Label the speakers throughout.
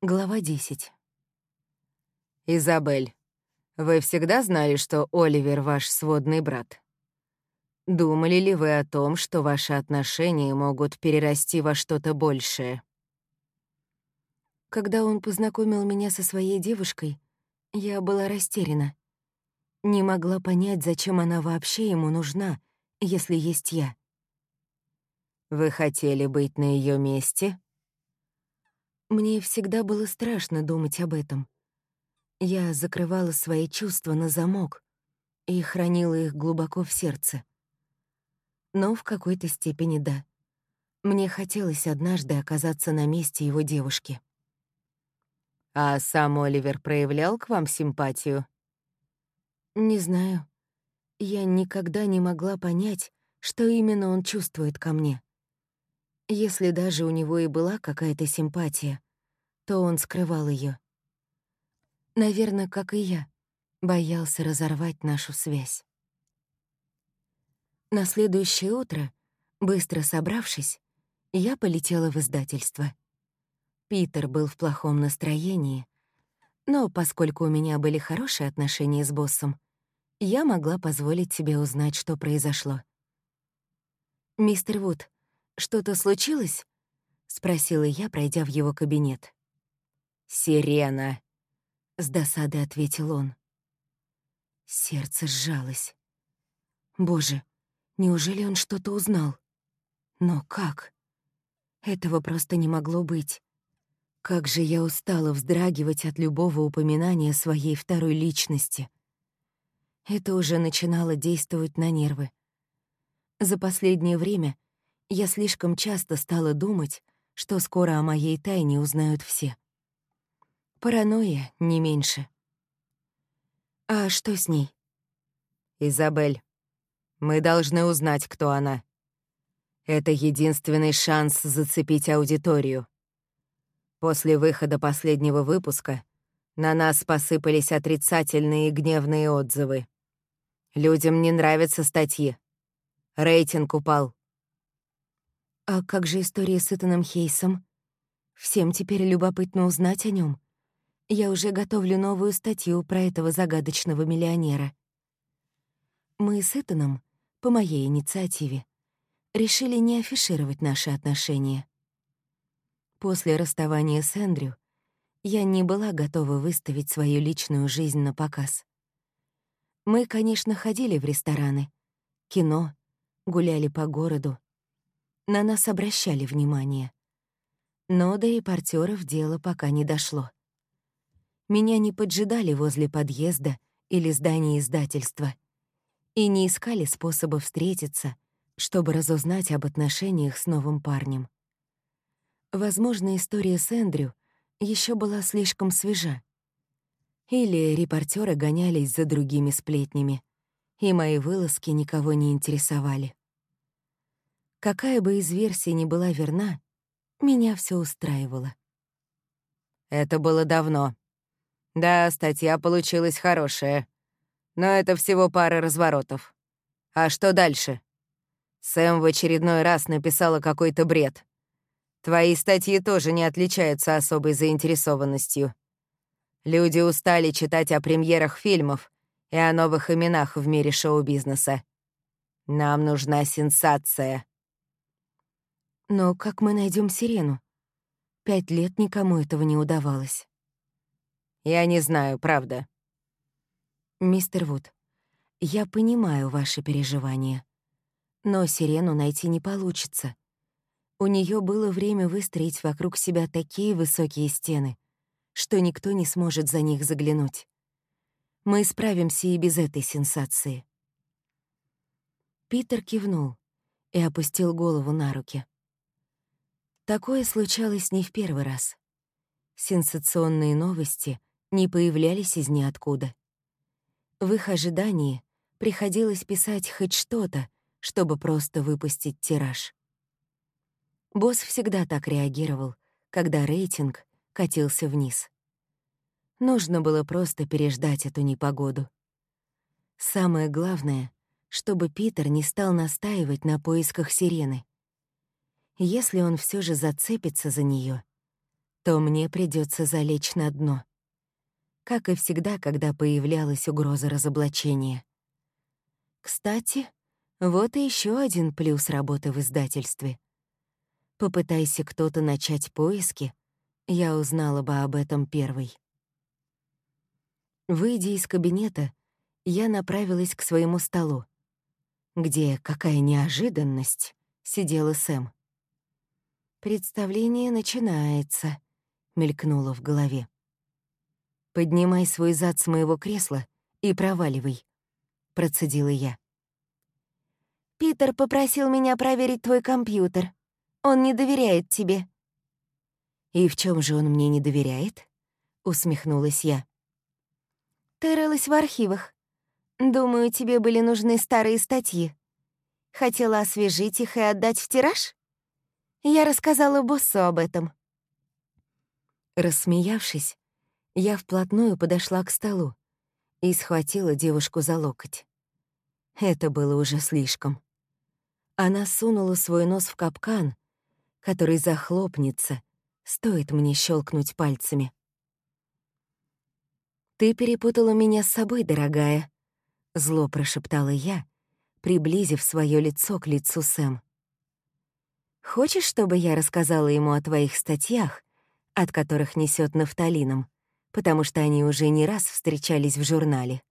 Speaker 1: Глава 10.
Speaker 2: «Изабель, вы всегда знали, что Оливер ваш сводный брат? Думали ли вы о том, что ваши отношения могут перерасти во что-то большее?»
Speaker 1: Когда он познакомил меня со своей девушкой, я была растеряна. Не могла понять, зачем она вообще ему нужна, если есть я.
Speaker 2: «Вы хотели быть на ее месте?»
Speaker 1: Мне всегда было страшно думать об этом. Я закрывала свои чувства на замок и хранила их глубоко в сердце. Но в какой-то степени да. Мне хотелось однажды оказаться на месте его девушки.
Speaker 2: А сам Оливер проявлял к вам симпатию?
Speaker 1: Не знаю. Я никогда не могла понять, что именно он чувствует ко мне. Если даже у него и была какая-то симпатия, то он скрывал ее. Наверное, как и я, боялся разорвать нашу связь. На следующее утро, быстро собравшись, я полетела в издательство. Питер был в плохом настроении, но поскольку у меня были хорошие отношения с боссом, я могла позволить себе узнать, что произошло. «Мистер Вуд, что-то случилось?» — спросила я, пройдя в его кабинет.
Speaker 2: «Сирена», —
Speaker 1: с досадой ответил он. Сердце сжалось. Боже, неужели он что-то узнал? Но как? Этого просто не могло быть. Как же я устала вздрагивать от любого упоминания своей второй личности. Это уже начинало действовать на нервы. За последнее время — я слишком часто стала думать, что скоро о моей тайне узнают все. Паранойя, не меньше. А что с ней?
Speaker 2: Изабель, мы должны узнать, кто она. Это единственный шанс зацепить аудиторию. После выхода последнего выпуска на нас посыпались отрицательные и гневные отзывы. Людям не нравятся статьи. Рейтинг упал.
Speaker 1: А как же история с Итаном Хейсом? Всем теперь любопытно узнать о нем. Я уже готовлю новую статью про этого загадочного миллионера. Мы с Итаном, по моей инициативе, решили не афишировать наши отношения. После расставания с Эндрю я не была готова выставить свою личную жизнь на показ. Мы, конечно, ходили в рестораны, кино, гуляли по городу, на нас обращали внимание. Но до репортеров дело пока не дошло. Меня не поджидали возле подъезда или здания издательства и не искали способа встретиться, чтобы разузнать об отношениях с новым парнем. Возможно, история с Эндрю еще была слишком свежа. Или репортеры гонялись за другими сплетнями, и мои вылазки никого не интересовали. Какая бы из версий ни была верна, меня все устраивало.
Speaker 2: Это было давно. Да, статья получилась хорошая. Но это всего пара разворотов. А что дальше? Сэм в очередной раз написала какой-то бред. Твои статьи тоже не отличаются особой заинтересованностью. Люди устали читать о премьерах фильмов и о новых именах в мире шоу-бизнеса. Нам нужна сенсация.
Speaker 1: Но как мы найдем сирену? Пять лет никому этого не удавалось.
Speaker 2: Я не знаю, правда.
Speaker 1: Мистер Вуд, я понимаю ваши переживания. Но сирену найти не получится. У нее было время выстроить вокруг себя такие высокие стены, что никто не сможет за них заглянуть. Мы справимся и без этой сенсации. Питер кивнул и опустил голову на руки. Такое случалось не в первый раз. Сенсационные новости не появлялись из ниоткуда. В их ожидании приходилось писать хоть что-то, чтобы просто выпустить тираж. Босс всегда так реагировал, когда рейтинг катился вниз. Нужно было просто переждать эту непогоду. Самое главное, чтобы Питер не стал настаивать на поисках сирены. Если он все же зацепится за нее, то мне придется залечь на дно. Как и всегда, когда появлялась угроза разоблачения. Кстати, вот и еще один плюс работы в издательстве. Попытайся кто-то начать поиски, я узнала бы об этом первой. Выйдя из кабинета, я направилась к своему столу, где, какая неожиданность, сидела Сэм. «Представление начинается», — мелькнуло в голове. «Поднимай свой зад с моего кресла и проваливай», — процедила я.
Speaker 2: «Питер попросил меня проверить твой компьютер. Он не доверяет тебе».
Speaker 1: «И в чем же он мне не доверяет?» — усмехнулась я.
Speaker 2: «Ты рылась в архивах. Думаю, тебе были нужны старые статьи. Хотела освежить их и отдать в тираж? Я рассказала боссу об этом».
Speaker 1: Рассмеявшись, я вплотную подошла к столу и схватила девушку за локоть. Это было уже слишком. Она сунула свой нос в капкан, который захлопнется, стоит мне щелкнуть пальцами. «Ты перепутала меня с собой, дорогая», — зло прошептала я, приблизив свое лицо к лицу Сэм. «Хочешь, чтобы я рассказала ему о твоих статьях, от которых несет нафталином, потому что они уже не раз встречались в журнале?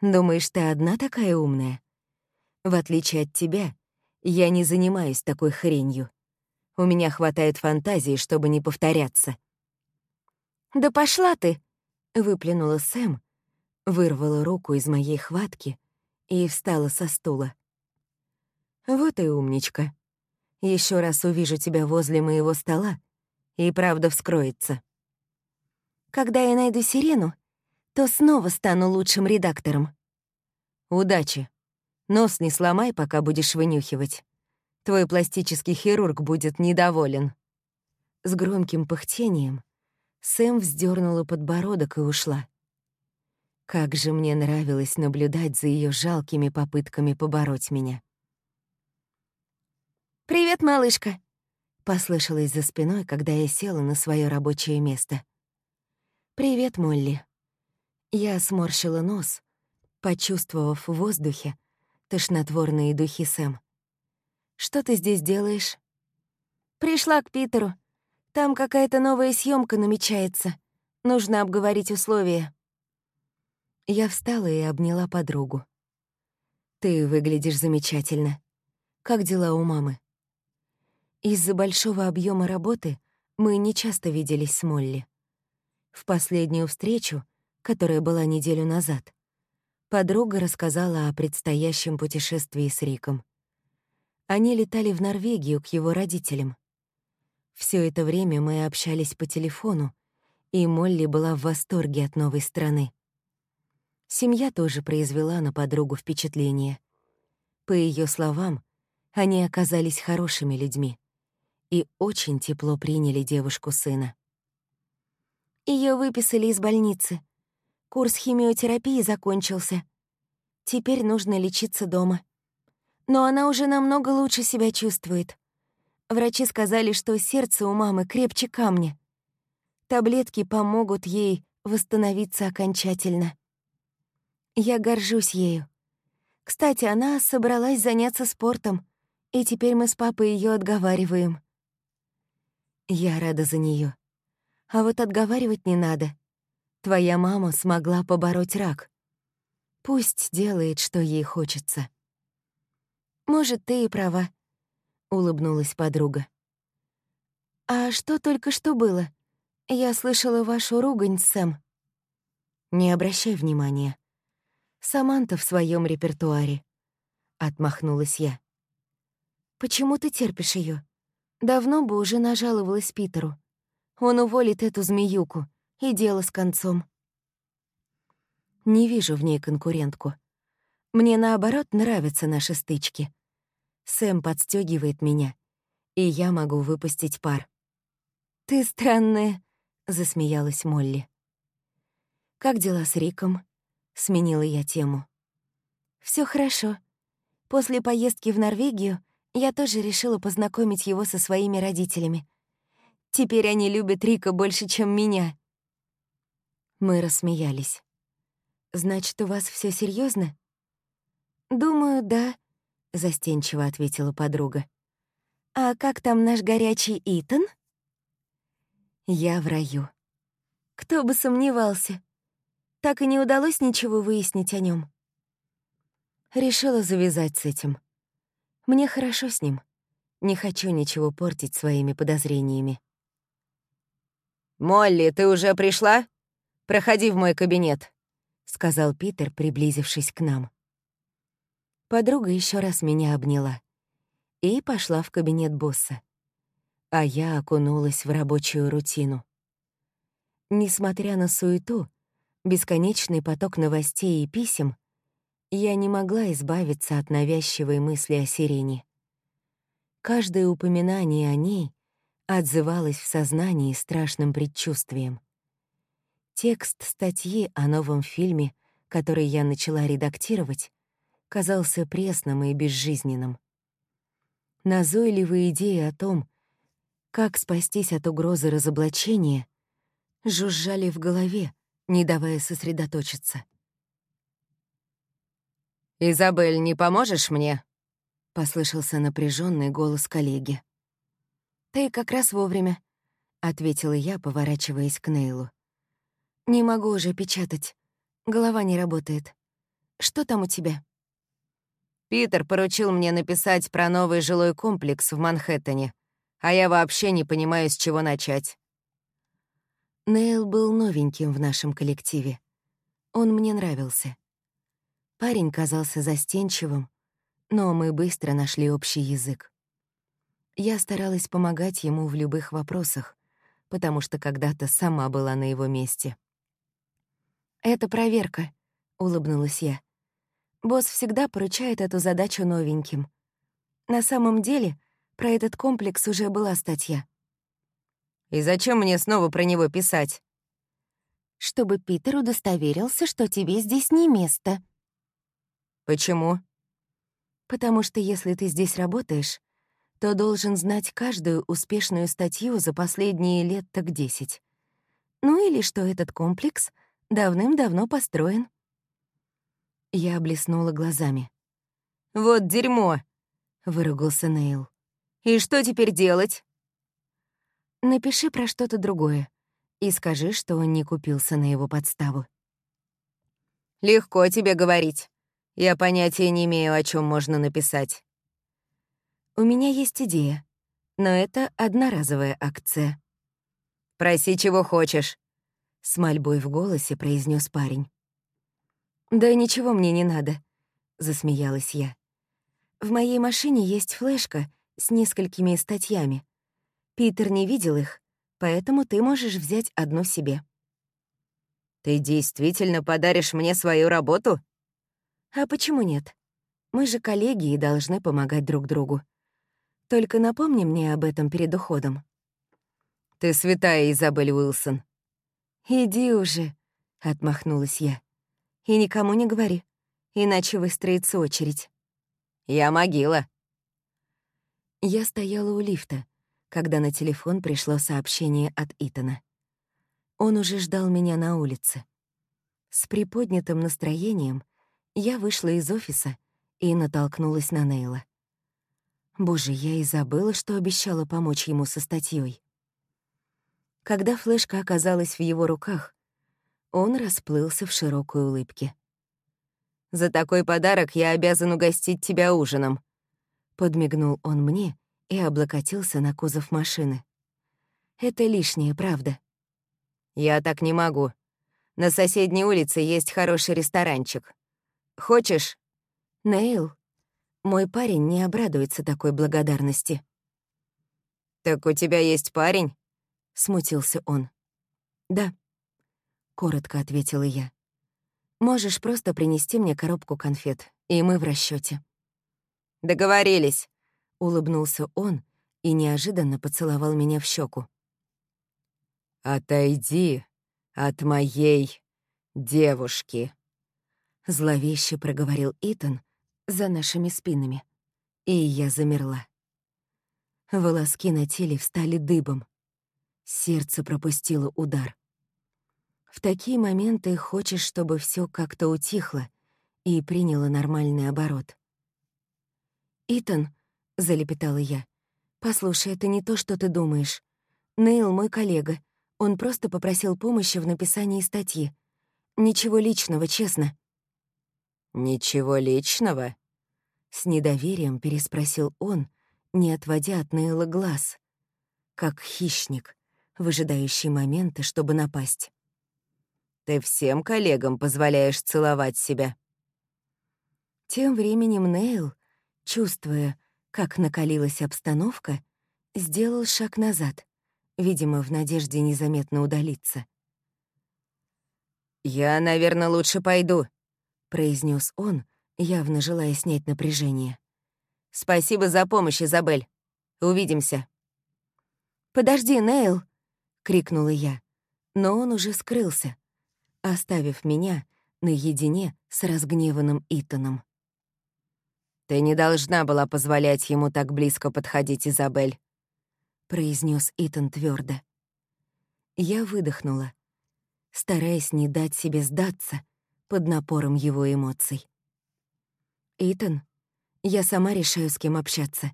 Speaker 1: Думаешь, ты одна такая умная? В отличие от тебя, я не занимаюсь такой хренью. У меня хватает фантазии, чтобы не повторяться».
Speaker 2: «Да пошла ты!»
Speaker 1: Выплюнула Сэм, вырвала руку из моей хватки и встала со стула. «Вот и умничка. Еще раз увижу тебя возле моего стола, и правда вскроется».
Speaker 2: «Когда я найду сирену, то снова стану лучшим редактором».
Speaker 1: «Удачи. Нос не сломай, пока будешь вынюхивать. Твой пластический хирург будет недоволен». С громким пыхтением Сэм вздернула подбородок и ушла. Как же мне нравилось наблюдать за ее жалкими попытками побороть меня.
Speaker 2: «Привет, малышка!»
Speaker 1: — послышалось за спиной, когда я села на свое рабочее место. «Привет, Молли». Я сморщила нос, почувствовав в воздухе тошнотворные духи Сэм. «Что ты здесь делаешь?»
Speaker 2: «Пришла к Питеру. Там какая-то новая съемка намечается. Нужно обговорить условия».
Speaker 1: Я встала и обняла подругу. «Ты выглядишь замечательно. Как дела у мамы?» Из-за большого объема работы мы не часто виделись с Молли. В последнюю встречу, которая была неделю назад, подруга рассказала о предстоящем путешествии с Риком. Они летали в Норвегию к его родителям. Все это время мы общались по телефону, и Молли была в восторге от новой страны. Семья тоже произвела на подругу впечатление. По ее словам, они оказались хорошими людьми и очень тепло приняли девушку сына.
Speaker 2: Ее выписали из больницы. Курс химиотерапии закончился. Теперь нужно лечиться дома. Но она уже намного лучше себя чувствует. Врачи сказали, что сердце у мамы крепче камня. Таблетки помогут ей восстановиться окончательно. Я горжусь ею. Кстати, она собралась заняться спортом, и теперь мы с папой ее отговариваем. Я рада за нее. А вот отговаривать не надо. Твоя мама смогла побороть рак. Пусть делает, что ей хочется. Может, ты и права. — улыбнулась подруга. «А что только что было? Я слышала вашу ругань, Сэм». «Не обращай внимания. Саманта в своем репертуаре», — отмахнулась я. «Почему ты терпишь ее? Давно бы уже нажаловалась Питеру. Он уволит эту змеюку, и дело с концом». Не вижу в ней конкурентку. Мне, наоборот, нравятся наши стычки. Сэм подстегивает меня, и я могу выпустить пар. «Ты странная», — засмеялась Молли. «Как дела с Риком?» — сменила я тему. Все хорошо. После поездки в Норвегию я тоже решила познакомить его со своими родителями.
Speaker 1: Теперь они любят Рика больше, чем меня. Мы рассмеялись. Значит, у вас все серьезно? Думаю, да, застенчиво ответила подруга. А как там наш горячий Итан? Я в раю. Кто бы сомневался. Так и не удалось ничего выяснить о нем. Решила завязать с этим. Мне хорошо с ним. Не хочу ничего портить своими подозрениями.
Speaker 2: «Молли, ты уже пришла? Проходи в мой кабинет», — сказал Питер, приблизившись к нам.
Speaker 1: Подруга еще раз меня обняла и пошла в кабинет босса. А я окунулась в рабочую рутину. Несмотря на суету, бесконечный поток новостей и писем, я не могла избавиться от навязчивой мысли о сирене. Каждое упоминание о ней отзывалось в сознании страшным предчувствием. Текст статьи о новом фильме, который я начала редактировать, казался пресным и безжизненным. Назойливые идеи о том, как спастись от угрозы разоблачения, жужжали в голове, не давая сосредоточиться.
Speaker 2: «Изабель, не поможешь мне?»
Speaker 1: — послышался напряженный голос коллеги. «Ты как раз вовремя», — ответила я, поворачиваясь к Нейлу. «Не могу уже печатать. Голова не работает. Что там у тебя?»
Speaker 2: Питер поручил мне написать про новый жилой комплекс в Манхэттене, а я вообще не понимаю, с чего начать.
Speaker 1: Нейл был новеньким в нашем коллективе. Он мне нравился. Парень казался застенчивым, но мы быстро нашли общий язык. Я старалась помогать ему в любых вопросах, потому что когда-то сама была на его месте. «Это проверка», — улыбнулась я. «Босс всегда поручает эту задачу новеньким. На самом деле, про этот комплекс уже была статья».
Speaker 2: «И зачем мне снова про него писать?»
Speaker 1: «Чтобы Питер удостоверился, что тебе здесь не место»,
Speaker 2: «Почему?»
Speaker 1: «Потому что если ты здесь работаешь, то должен знать каждую успешную статью за последние лет так десять. Ну или что этот комплекс давным-давно построен». Я блеснула глазами.
Speaker 2: «Вот дерьмо!» — выругался Нейл. «И что теперь делать?»
Speaker 1: «Напиши про что-то другое и скажи, что он не купился на его подставу».
Speaker 2: «Легко тебе говорить. Я понятия не имею, о чем можно написать.
Speaker 1: У меня есть идея, но это одноразовая акция.
Speaker 2: Проси, чего хочешь.
Speaker 1: С мольбой в голосе произнес парень. Да ничего мне не надо, засмеялась я. В моей машине есть флешка с несколькими статьями. Питер не видел их, поэтому ты можешь взять одну себе.
Speaker 2: Ты действительно подаришь мне свою работу?
Speaker 1: А почему нет? Мы же коллеги и должны помогать друг другу. Только напомни мне об этом перед уходом.
Speaker 2: Ты святая, Изабель Уилсон.
Speaker 1: Иди уже, — отмахнулась я. И никому не говори, иначе выстроится очередь.
Speaker 2: Я могила.
Speaker 1: Я стояла у лифта, когда на телефон пришло сообщение от Итана. Он уже ждал меня на улице. С приподнятым настроением я вышла из офиса и натолкнулась на Нейла. Боже, я и забыла, что обещала помочь ему со статьей. Когда флешка оказалась в его руках, он расплылся в широкой улыбке.
Speaker 2: «За такой подарок я обязан угостить тебя ужином», — подмигнул он мне и облокотился на кузов машины. «Это лишнее, правда?» «Я так не могу. На соседней улице есть хороший ресторанчик. Хочешь?»
Speaker 1: «Нейл, мой парень не обрадуется такой благодарности».
Speaker 2: «Так у тебя есть парень?»
Speaker 1: — смутился он. «Да», — коротко ответила я. «Можешь просто принести мне коробку конфет, и мы в расчете.
Speaker 2: «Договорились», —
Speaker 1: улыбнулся он и неожиданно поцеловал меня в щеку.
Speaker 2: «Отойди от моей девушки»,
Speaker 1: Зловеще проговорил Итан за нашими спинами. И я замерла. Волоски на теле встали дыбом. Сердце пропустило удар. В такие моменты хочешь, чтобы все как-то утихло и приняло нормальный оборот. «Итан», — залепетала я, — «послушай, это не то, что ты думаешь. Нейл — мой коллега. Он просто попросил помощи в написании статьи. Ничего личного, честно».
Speaker 2: «Ничего личного?»
Speaker 1: — с недоверием переспросил он, не отводя от Нейла глаз, как хищник, выжидающий моменты, чтобы напасть.
Speaker 2: «Ты всем коллегам позволяешь целовать себя?»
Speaker 1: Тем временем Нейл, чувствуя, как накалилась обстановка, сделал шаг назад, видимо, в надежде незаметно удалиться.
Speaker 2: «Я, наверное, лучше пойду», —
Speaker 1: произнес он, явно желая снять напряжение.
Speaker 2: «Спасибо за помощь, Изабель. Увидимся».
Speaker 1: «Подожди, Нейл!» — крикнула я, но он уже скрылся, оставив меня наедине с разгневанным Итаном.
Speaker 2: «Ты не должна была позволять ему так близко подходить, Изабель», —
Speaker 1: произнес Итан твердо. Я выдохнула, стараясь не дать себе сдаться под напором его эмоций. «Итан, я сама решаю, с кем общаться.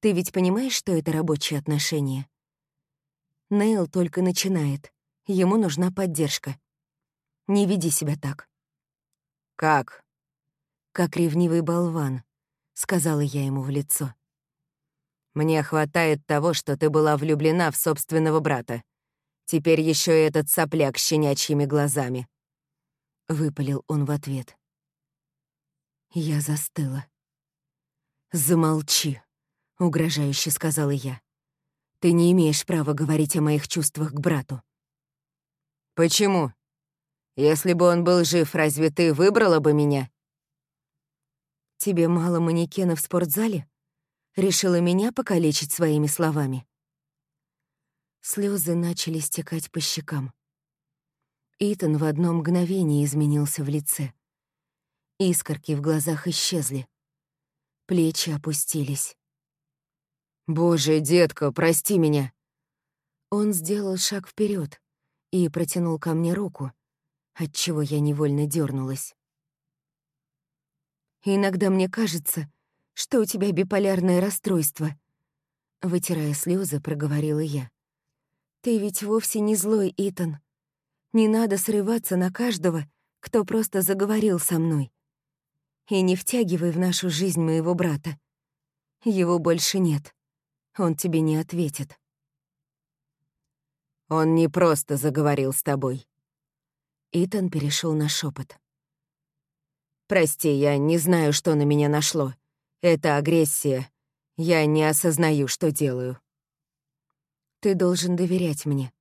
Speaker 1: Ты ведь понимаешь, что это рабочие отношения?» Нейл только начинает. Ему нужна поддержка. Не веди себя так.
Speaker 2: «Как?»
Speaker 1: «Как ревнивый болван», — сказала я ему в лицо.
Speaker 2: «Мне хватает того, что ты была влюблена в собственного брата. Теперь еще и этот сопляк с щенячьими глазами».
Speaker 1: Выпалил он в ответ. Я застыла. «Замолчи», — угрожающе сказала я. «Ты не имеешь права говорить о моих чувствах к брату».
Speaker 2: «Почему? Если бы он был жив, разве ты выбрала бы меня?»
Speaker 1: «Тебе мало манекена в спортзале?» Решила меня покалечить своими словами. Слезы начали стекать по щекам. Итан в одно мгновение изменился в лице. Искорки в глазах исчезли. Плечи опустились.
Speaker 2: «Боже, детка, прости меня!»
Speaker 1: Он сделал шаг вперед и протянул ко мне руку, отчего я невольно дернулась. «Иногда мне кажется, что у тебя биполярное расстройство», — вытирая слезы, проговорила я. «Ты ведь вовсе не злой, Итан. Не надо срываться на каждого, кто просто заговорил со мной. И не втягивай в нашу жизнь моего брата. Его больше нет. Он тебе не ответит.
Speaker 2: Он не просто заговорил с тобой.
Speaker 1: Итан перешел на шепот.
Speaker 2: Прости, я не знаю, что на меня нашло. Это агрессия. Я не осознаю, что делаю.
Speaker 1: Ты должен доверять мне.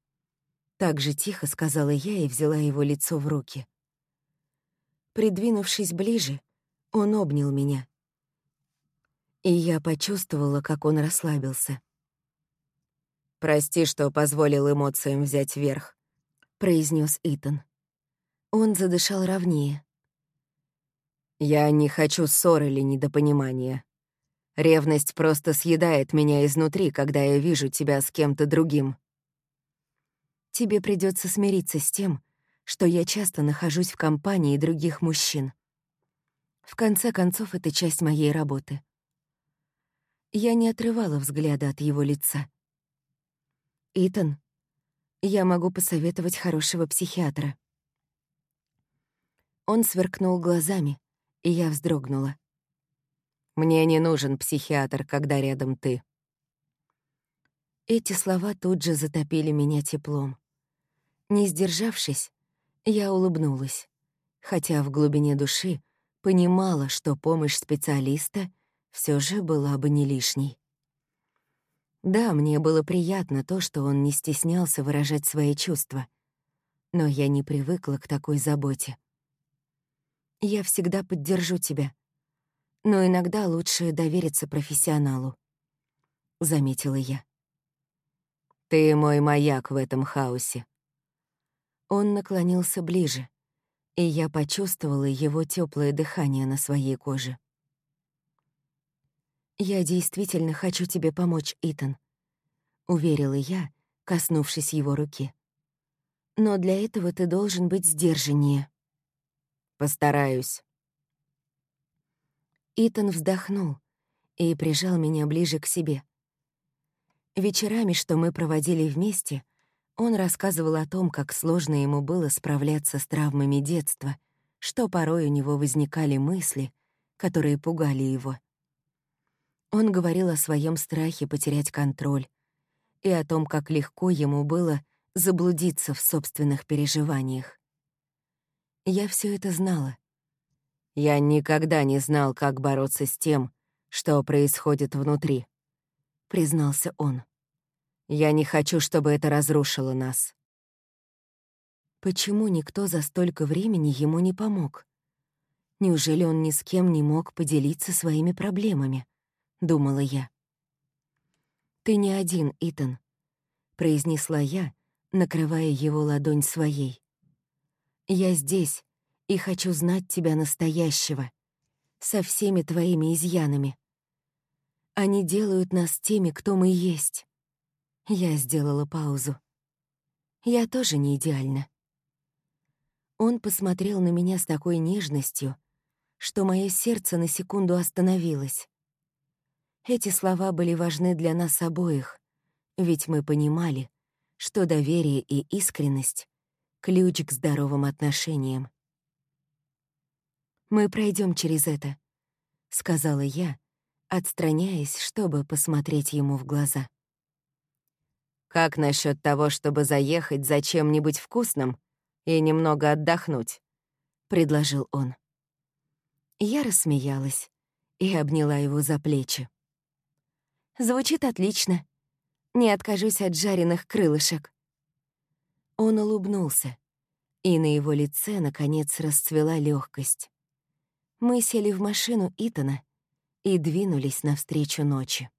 Speaker 1: Так же тихо сказала я и взяла его лицо в руки. Придвинувшись ближе, он обнял меня. И я почувствовала, как он расслабился.
Speaker 2: «Прости, что позволил эмоциям взять верх», —
Speaker 1: произнес Итан. Он задышал ровнее.
Speaker 2: «Я не хочу ссор или недопонимания. Ревность просто съедает меня изнутри, когда я вижу тебя с кем-то другим».
Speaker 1: «Тебе придется смириться с тем, что я часто нахожусь в компании других мужчин. В конце концов, это часть моей работы. Я не отрывала взгляда от его лица. «Итан, я могу посоветовать хорошего психиатра». Он сверкнул глазами, и я вздрогнула.
Speaker 2: «Мне не нужен психиатр, когда рядом ты».
Speaker 1: Эти слова тут же затопили меня теплом. Не сдержавшись, я улыбнулась, хотя в глубине души понимала, что помощь специалиста все же была бы не лишней. Да, мне было приятно то, что он не стеснялся выражать свои чувства, но я не привыкла к такой заботе. Я всегда поддержу тебя, но иногда лучше довериться профессионалу, — заметила я.
Speaker 2: Ты мой маяк в этом хаосе.
Speaker 1: Он наклонился ближе, и я почувствовала его теплое дыхание на своей коже. «Я действительно хочу тебе помочь, Итан», — уверила я, коснувшись его руки. «Но для этого ты должен быть сдержаннее».
Speaker 2: «Постараюсь».
Speaker 1: Итан вздохнул и прижал меня ближе к себе. Вечерами, что мы проводили вместе, он рассказывал о том, как сложно ему было справляться с травмами детства, что порой у него возникали мысли, которые пугали его. Он говорил о своем страхе потерять контроль и о том, как легко ему было заблудиться в собственных переживаниях. Я все это знала.
Speaker 2: Я никогда не знал, как бороться с тем, что происходит внутри, признался он. Я не хочу, чтобы это разрушило нас.
Speaker 1: Почему никто за столько времени ему не помог? Неужели он ни с кем не мог поделиться своими проблемами? Думала я. «Ты не один, Итан», — произнесла я, накрывая его ладонь своей. «Я здесь и хочу знать тебя настоящего, со всеми твоими изъянами. Они делают нас теми, кто мы есть». Я сделала паузу. Я тоже не идеальна. Он посмотрел на меня с такой нежностью, что мое сердце на секунду остановилось. Эти слова были важны для нас обоих, ведь мы понимали, что доверие и искренность — ключ к здоровым отношениям. «Мы пройдем через это», — сказала я, отстраняясь, чтобы посмотреть ему в глаза.
Speaker 2: Как насчет того, чтобы заехать за чем-нибудь вкусным и немного отдохнуть? предложил он.
Speaker 1: Я рассмеялась и обняла его за плечи. Звучит отлично. Не откажусь от жареных крылышек. Он улыбнулся, и на его лице наконец расцвела легкость. Мы сели в машину Итана и двинулись навстречу ночи.